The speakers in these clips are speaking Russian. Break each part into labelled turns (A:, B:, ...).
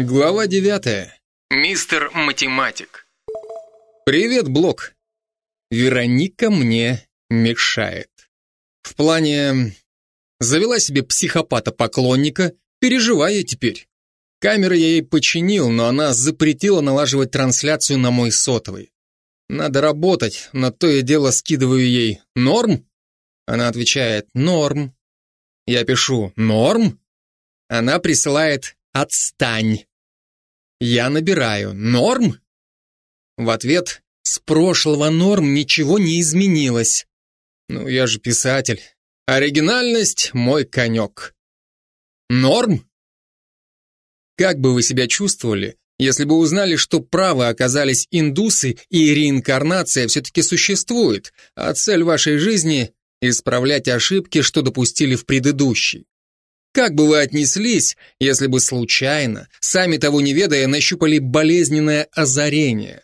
A: Глава девятая.
B: Мистер Математик.
A: Привет, Блок. Вероника мне мешает. В плане... Завела себе психопата-поклонника, переживаю теперь. Камеры я ей починил, но она запретила налаживать трансляцию на мой сотовый. Надо работать, на то и дело скидываю ей «Норм?» Она отвечает «Норм». Я пишу «Норм?» Она присылает «Отстань». Я набираю «Норм?» В ответ «С прошлого норм ничего не изменилось». Ну, я же писатель. Оригинальность – мой конек. Норм? Как бы вы себя чувствовали, если бы узнали, что правы оказались индусы и реинкарнация все-таки существует, а цель вашей жизни – исправлять ошибки, что допустили в предыдущей? Как бы вы отнеслись, если бы случайно, сами того не ведая, нащупали болезненное озарение?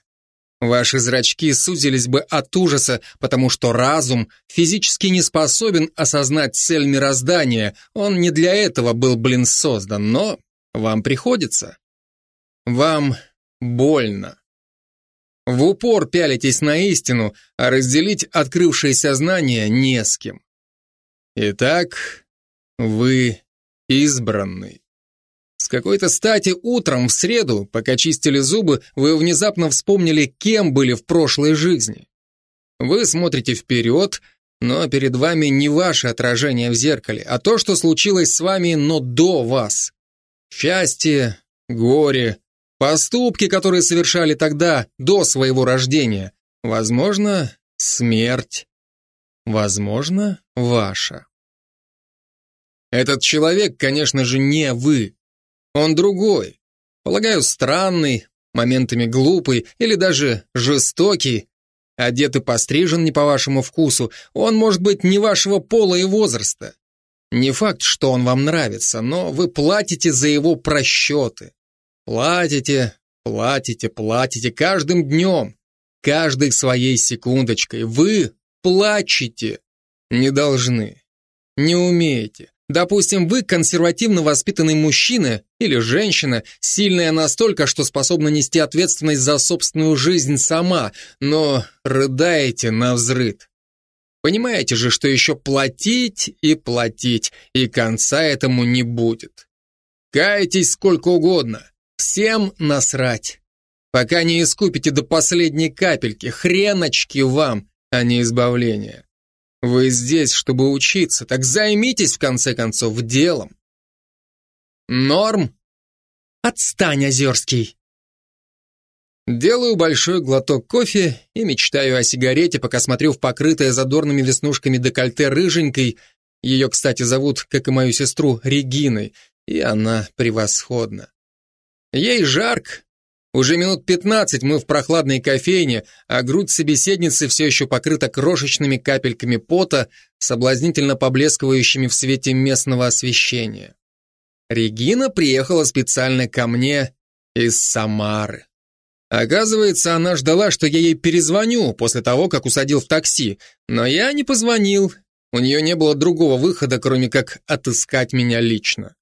A: Ваши зрачки сузились бы от ужаса, потому что разум физически не способен осознать цель мироздания, он не для этого был, блин, создан, но вам приходится. Вам больно. В упор пялитесь на истину, а разделить открывшееся знание не с кем. Итак, вы избранный. С какой-то стати утром в среду, пока чистили зубы, вы внезапно вспомнили, кем были в прошлой жизни. Вы смотрите вперед, но перед вами не ваше отражение в зеркале, а то, что случилось с вами, но до вас. Счастье, горе, поступки, которые совершали тогда, до своего рождения. Возможно, смерть. Возможно, ваша. Этот человек, конечно же, не вы. Он другой. Полагаю, странный, моментами глупый или даже жестокий. Одет и пострижен не по вашему вкусу. Он может быть не вашего пола и возраста. Не факт, что он вам нравится, но вы платите за его просчеты. Платите, платите, платите каждым днем, каждой своей секундочкой. Вы плачете. Не должны. Не умеете. Допустим, вы консервативно воспитанный мужчина или женщина, сильная настолько, что способна нести ответственность за собственную жизнь сама, но рыдаете на взрыд. Понимаете же, что еще платить и платить, и конца этому не будет. Кайтесь сколько угодно, всем насрать. Пока не искупите до последней капельки, хреночки вам, а не избавление. Вы здесь, чтобы учиться, так займитесь, в конце концов, делом. Норм? Отстань, Озерский. Делаю большой глоток кофе и мечтаю о сигарете, пока смотрю в покрытое задорными веснушками декольте рыженькой. Ее, кстати, зовут, как и мою сестру, Региной, и она превосходна. Ей жарко, уже минут пятнадцать мы в прохладной кофейне, а грудь собеседницы все еще покрыта крошечными капельками пота, соблазнительно поблескивающими в свете местного освещения. Регина приехала специально ко мне из Самары. Оказывается, она ждала, что я ей перезвоню после того, как усадил в такси, но я не позвонил. У нее не было другого выхода, кроме как отыскать меня лично.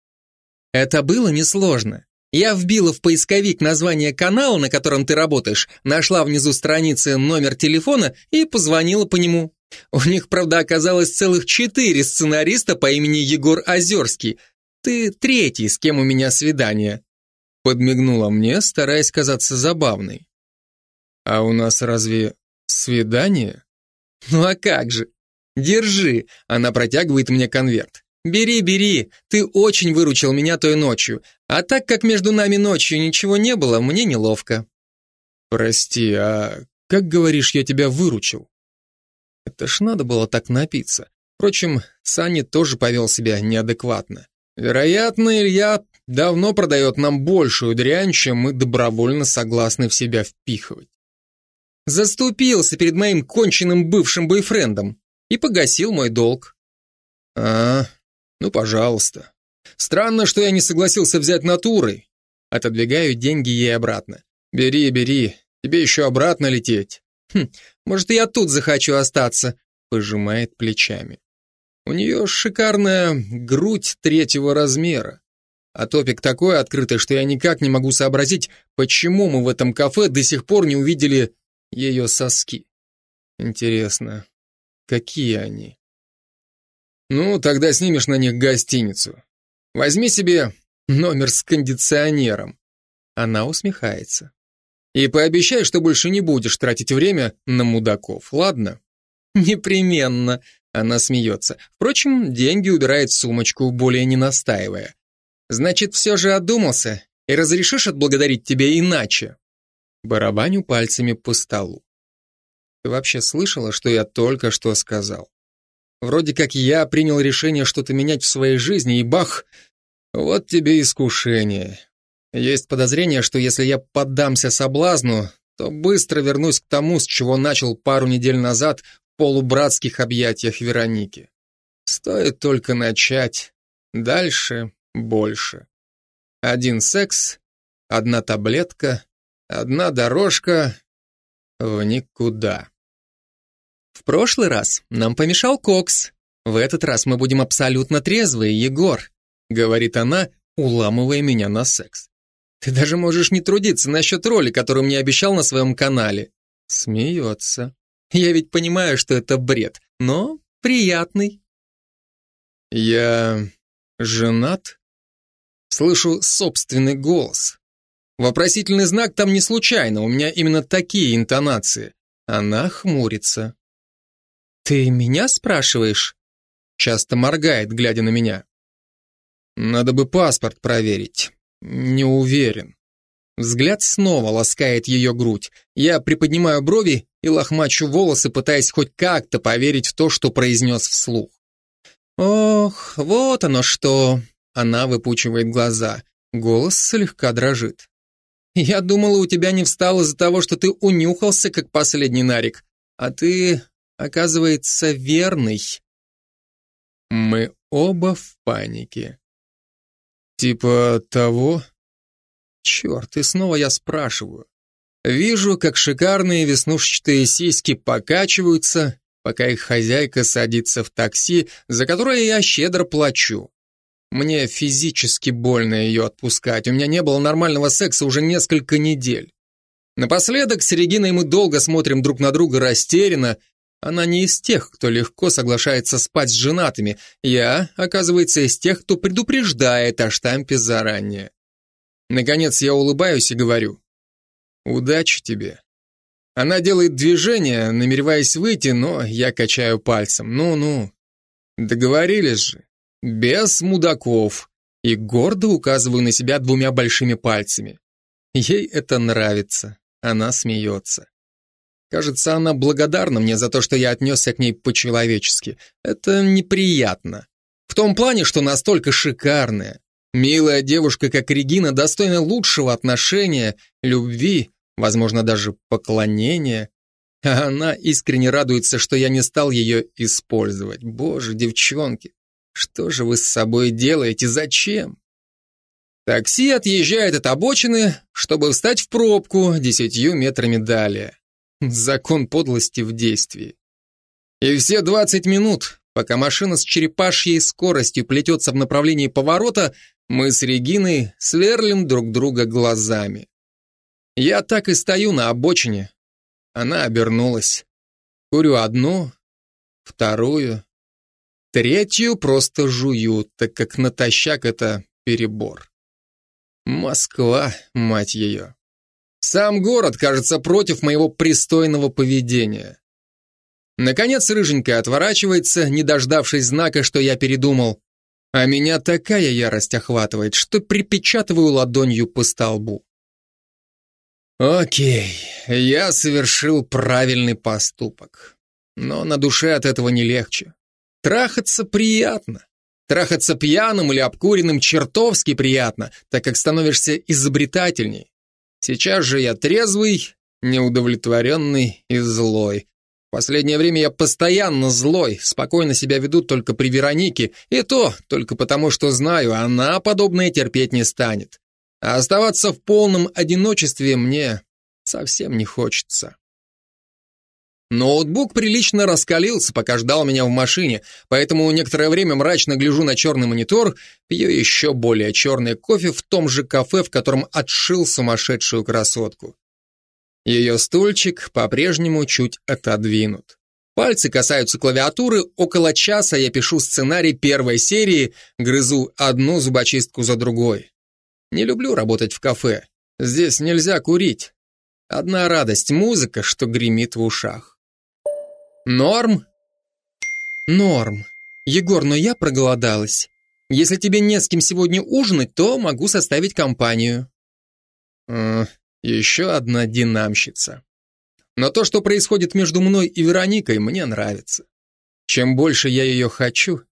A: Это было несложно. Я вбила в поисковик название канала, на котором ты работаешь, нашла внизу страницы номер телефона и позвонила по нему. У них, правда, оказалось целых четыре сценариста по имени Егор Озерский. Ты третий, с кем у меня свидание. Подмигнула мне, стараясь казаться забавной. А у нас разве свидание? Ну а как же? Держи, она протягивает мне конверт. «Бери, бери, ты очень выручил меня той ночью, а так как между нами ночью ничего не было, мне неловко». «Прости, а как, говоришь, я тебя выручил?» Это ж надо было так напиться. Впрочем, Санни тоже повел себя неадекватно. Вероятно, Илья давно продает нам большую дрянь, чем мы добровольно согласны в себя впихивать. Заступился перед моим конченным бывшим бойфрендом и погасил мой долг. А, ну, пожалуйста. Странно, что я не согласился взять натурой. Отодвигаю деньги ей обратно. Бери, бери, тебе еще обратно лететь. Хм, может, я тут захочу остаться, пожимает плечами. У нее шикарная грудь третьего размера. а топик такой открытый, что я никак не могу сообразить, почему мы в этом кафе до сих пор не увидели ее соски. Интересно, какие они? Ну, тогда снимешь на них гостиницу. Возьми себе номер с кондиционером. Она усмехается. И пообещай, что больше не будешь тратить время на мудаков, ладно? Непременно, она смеется. Впрочем, деньги убирает в сумочку, более не настаивая. Значит, все же одумался и разрешишь отблагодарить тебя иначе? Барабаню пальцами по столу. Ты вообще слышала, что я только что сказал? Вроде как я принял решение что-то менять в своей жизни, и бах, вот тебе искушение. Есть подозрение, что если я поддамся соблазну, то быстро вернусь к тому, с чего начал пару недель назад в полубратских объятиях Вероники. Стоит только начать. Дальше больше. Один секс, одна таблетка, одна дорожка в никуда. В прошлый раз нам помешал кокс. В этот раз мы будем абсолютно трезвые, Егор, говорит она, уламывая меня на секс. Ты даже можешь не трудиться насчет роли, которую мне обещал на своем канале. Смеется. Я ведь понимаю, что это бред, но приятный. Я женат? Слышу собственный голос. Вопросительный знак там не случайно, у меня именно такие интонации. Она хмурится. «Ты меня спрашиваешь?» Часто моргает, глядя на меня. «Надо бы паспорт проверить. Не уверен. Взгляд снова ласкает ее грудь. Я приподнимаю брови и лохмачу волосы, пытаясь хоть как-то поверить в то, что произнес вслух. Ох, вот оно что. Она выпучивает глаза. Голос слегка дрожит. Я думала, у тебя не встало из-за того, что ты унюхался, как последний нарик. А ты, оказывается, верный. Мы оба в панике. Типа того? Черт, и снова я спрашиваю. Вижу, как шикарные веснушчатые сиськи покачиваются, пока их хозяйка садится в такси, за которое я щедро плачу. Мне физически больно ее отпускать, у меня не было нормального секса уже несколько недель. Напоследок с Региной мы долго смотрим друг на друга растерянно, она не из тех, кто легко соглашается спать с женатыми. Я, оказывается, из тех, кто предупреждает о штампе заранее. Наконец я улыбаюсь и говорю. Удачи тебе. Она делает движение, намереваясь выйти, но я качаю пальцем. Ну-ну. Договорились же. Без мудаков. И гордо указываю на себя двумя большими пальцами. Ей это нравится. Она смеется. Кажется, она благодарна мне за то, что я отнесся к ней по-человечески. Это неприятно. В том плане, что настолько шикарная, милая девушка, как Регина, достойна лучшего отношения, любви, возможно, даже поклонения. А она искренне радуется, что я не стал ее использовать. Боже, девчонки, что же вы с собой делаете? Зачем? Такси отъезжает от обочины, чтобы встать в пробку десятью метрами далее. Закон подлости в действии. И все 20 минут, пока машина с черепашьей скоростью плетется в направлении поворота, мы с Региной сверлим друг друга глазами. Я так и стою на обочине. Она обернулась. Курю одну, вторую, третью просто жую, так как натощак это перебор. Москва, мать ее. Сам город, кажется, против моего пристойного поведения. Наконец рыженькая отворачивается, не дождавшись знака, что я передумал. А меня такая ярость охватывает, что припечатываю ладонью по столбу. Окей, я совершил правильный поступок. Но на душе от этого не легче. Трахаться приятно. Трахаться пьяным или обкуренным чертовски приятно, так как становишься изобретательней. Сейчас же я трезвый, неудовлетворенный и злой. В последнее время я постоянно злой, спокойно себя веду только при Веронике, и то только потому, что знаю, она подобное терпеть не станет. А оставаться в полном одиночестве мне совсем не хочется. Ноутбук прилично раскалился, пока ждал меня в машине, поэтому некоторое время мрачно гляжу на черный монитор, пью еще более черный кофе в том же кафе, в котором отшил сумасшедшую красотку. Ее стульчик по-прежнему чуть отодвинут. Пальцы касаются клавиатуры, около часа я пишу сценарий первой серии, грызу одну зубочистку за другой. Не люблю работать в кафе. Здесь нельзя курить. Одна радость — музыка, что гремит в ушах. Норм? Норм. Егор, но я проголодалась. Если тебе не с кем сегодня ужинать, то могу составить компанию. Э, еще одна динамщица. Но то, что происходит между мной и Вероникой, мне нравится. Чем больше я ее хочу,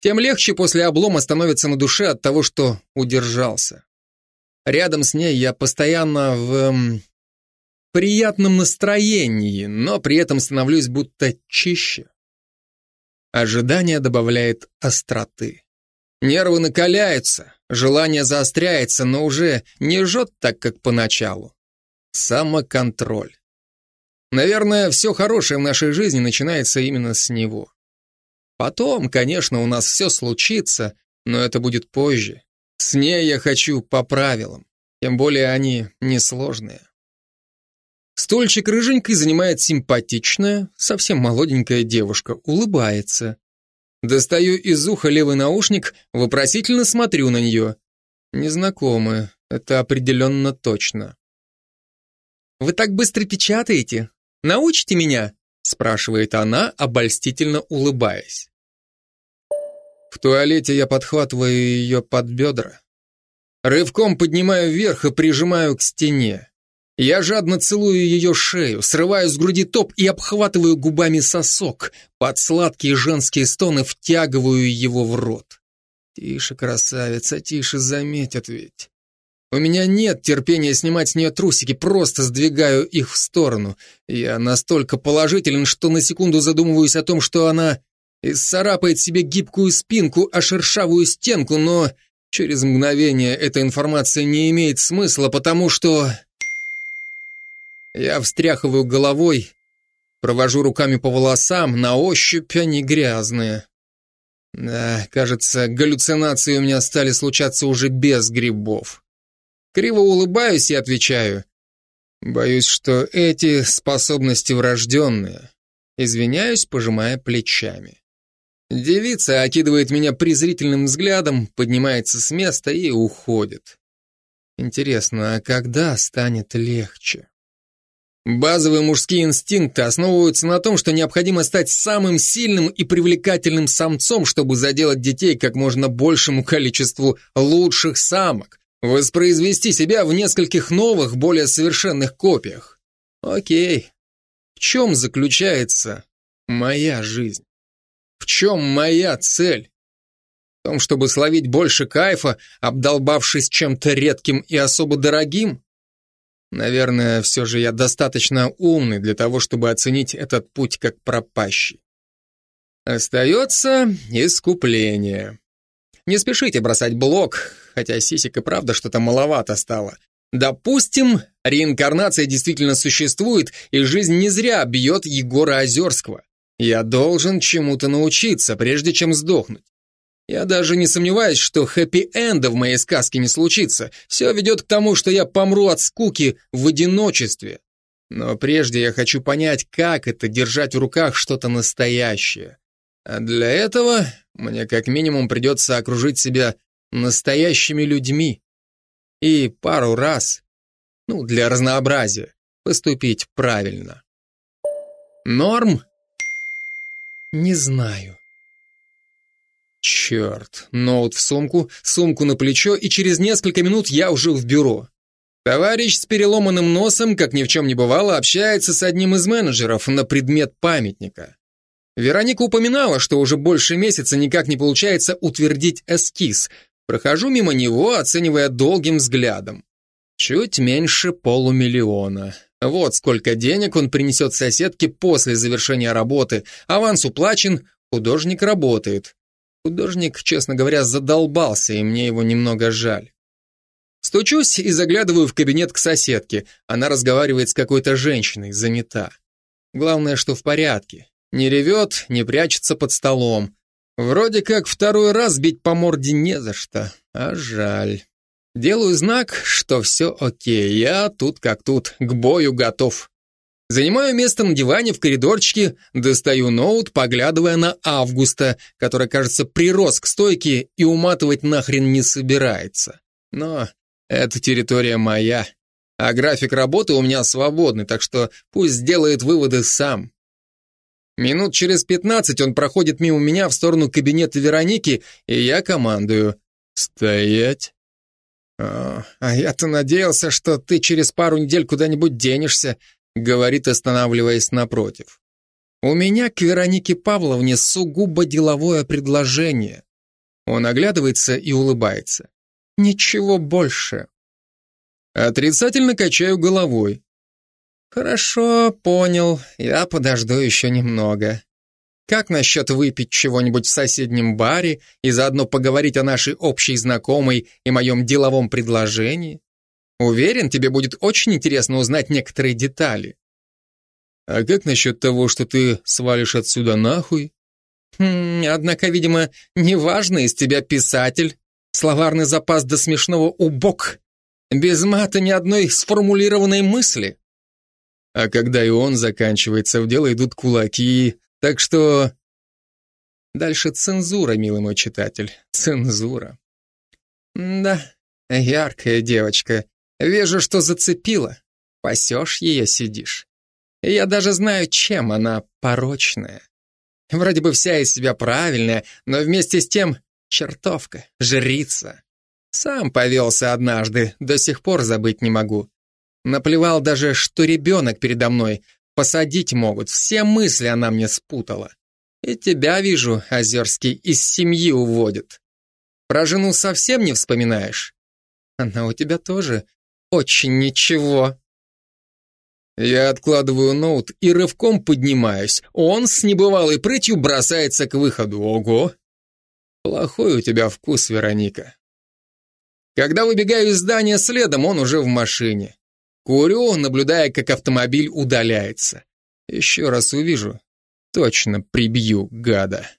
A: тем легче после облома становится на душе от того, что удержался. Рядом с ней я постоянно в эм, приятном настроении, но при этом становлюсь будто чище. Ожидание добавляет остроты. Нервы накаляются, желание заостряется, но уже не жжет так, как поначалу. Самоконтроль. Наверное, все хорошее в нашей жизни начинается именно с него. Потом, конечно, у нас все случится, но это будет позже. С ней я хочу по правилам, тем более они несложные. Стульчик рыженькой занимает симпатичная, совсем молоденькая девушка, улыбается. Достаю из уха левый наушник, вопросительно смотрю на нее. Незнакомая, это определенно точно. «Вы так быстро печатаете? Научите меня?» спрашивает она, обольстительно улыбаясь. В туалете я подхватываю ее под бедра. Рывком поднимаю вверх и прижимаю к стене. Я жадно целую ее шею, срываю с груди топ и обхватываю губами сосок. Под сладкие женские стоны втягиваю его в рот. Тише, красавица, тише, заметят ведь. У меня нет терпения снимать с нее трусики, просто сдвигаю их в сторону. Я настолько положителен, что на секунду задумываюсь о том, что она исцарапает себе гибкую спинку, а шершавую стенку, но через мгновение эта информация не имеет смысла, потому что... Я встряхиваю головой, провожу руками по волосам, на ощупь они грязные. Да, кажется, галлюцинации у меня стали случаться уже без грибов. Криво улыбаюсь и отвечаю. Боюсь, что эти способности врожденные. Извиняюсь, пожимая плечами. Девица окидывает меня презрительным взглядом, поднимается с места и уходит. Интересно, а когда станет легче? Базовые мужские инстинкты основываются на том, что необходимо стать самым сильным и привлекательным самцом, чтобы заделать детей как можно большему количеству лучших самок, воспроизвести себя в нескольких новых, более совершенных копиях. Окей. В чем заключается моя жизнь? В чем моя цель? В том, чтобы словить больше кайфа, обдолбавшись чем-то редким и особо дорогим? Наверное, все же я достаточно умный для того, чтобы оценить этот путь как пропащий. Остается искупление. Не спешите бросать блок, хотя сисек и правда что-то маловато стало. Допустим, реинкарнация действительно существует, и жизнь не зря бьет Егора Озерского. Я должен чему-то научиться, прежде чем сдохнуть. Я даже не сомневаюсь, что хэппи-энда в моей сказке не случится. Все ведет к тому, что я помру от скуки в одиночестве. Но прежде я хочу понять, как это держать в руках что-то настоящее. А для этого мне как минимум придется окружить себя настоящими людьми. И пару раз, ну, для разнообразия, поступить правильно. Норм? Не знаю. Черт, ноут в сумку, сумку на плечо, и через несколько минут я уже в бюро. Товарищ с переломанным носом, как ни в чем не бывало, общается с одним из менеджеров на предмет памятника. Вероника упоминала, что уже больше месяца никак не получается утвердить эскиз. Прохожу мимо него, оценивая долгим взглядом. Чуть меньше полумиллиона. Вот сколько денег он принесет соседке после завершения работы. Аванс уплачен, художник работает. Художник, честно говоря, задолбался, и мне его немного жаль. Стучусь и заглядываю в кабинет к соседке. Она разговаривает с какой-то женщиной, занята. Главное, что в порядке. Не ревет, не прячется под столом. Вроде как второй раз бить по морде не за что, а жаль. Делаю знак, что все окей, я тут как тут, к бою готов. Занимаю место на диване в коридорчике, достаю ноут, поглядывая на Августа, который, кажется, прирос к стойке и уматывать нахрен не собирается. Но эта территория моя, а график работы у меня свободный, так что пусть сделает выводы сам. Минут через пятнадцать он проходит мимо меня в сторону кабинета Вероники, и я командую «Стоять!» «А, а я-то надеялся, что ты через пару недель куда-нибудь денешься», говорит, останавливаясь напротив. «У меня к Веронике Павловне сугубо деловое предложение». Он оглядывается и улыбается. «Ничего больше». Отрицательно качаю головой. «Хорошо, понял. Я подожду еще немного. Как насчет выпить чего-нибудь в соседнем баре и заодно поговорить о нашей общей знакомой и моем деловом предложении? Уверен, тебе будет очень интересно узнать некоторые детали. А как насчет того, что ты свалишь отсюда нахуй? Хм, однако, видимо, неважно из тебя писатель. Словарный запас до смешного убок. Без мата ни одной сформулированной мысли. А когда и он заканчивается, в дело идут кулаки, так что... Дальше цензура, милый мой читатель, цензура. Да, яркая девочка. Вижу, что зацепила. Пасешь ее, сидишь. Я даже знаю, чем она порочная. Вроде бы вся из себя правильная, но вместе с тем чертовка, жрица. Сам повелся однажды, до сих пор забыть не могу. Наплевал даже, что ребенок передо мной, Посадить могут, все мысли она мне спутала. И тебя, вижу, Озерский, из семьи уводит. Про жену совсем не вспоминаешь? Она у тебя тоже очень ничего. Я откладываю ноут и рывком поднимаюсь. Он с небывалой прытью бросается к выходу. Ого! Плохой у тебя вкус, Вероника. Когда выбегаю из здания следом, он уже в машине. Курю, наблюдая, как автомобиль удаляется. Еще раз увижу, точно прибью гада.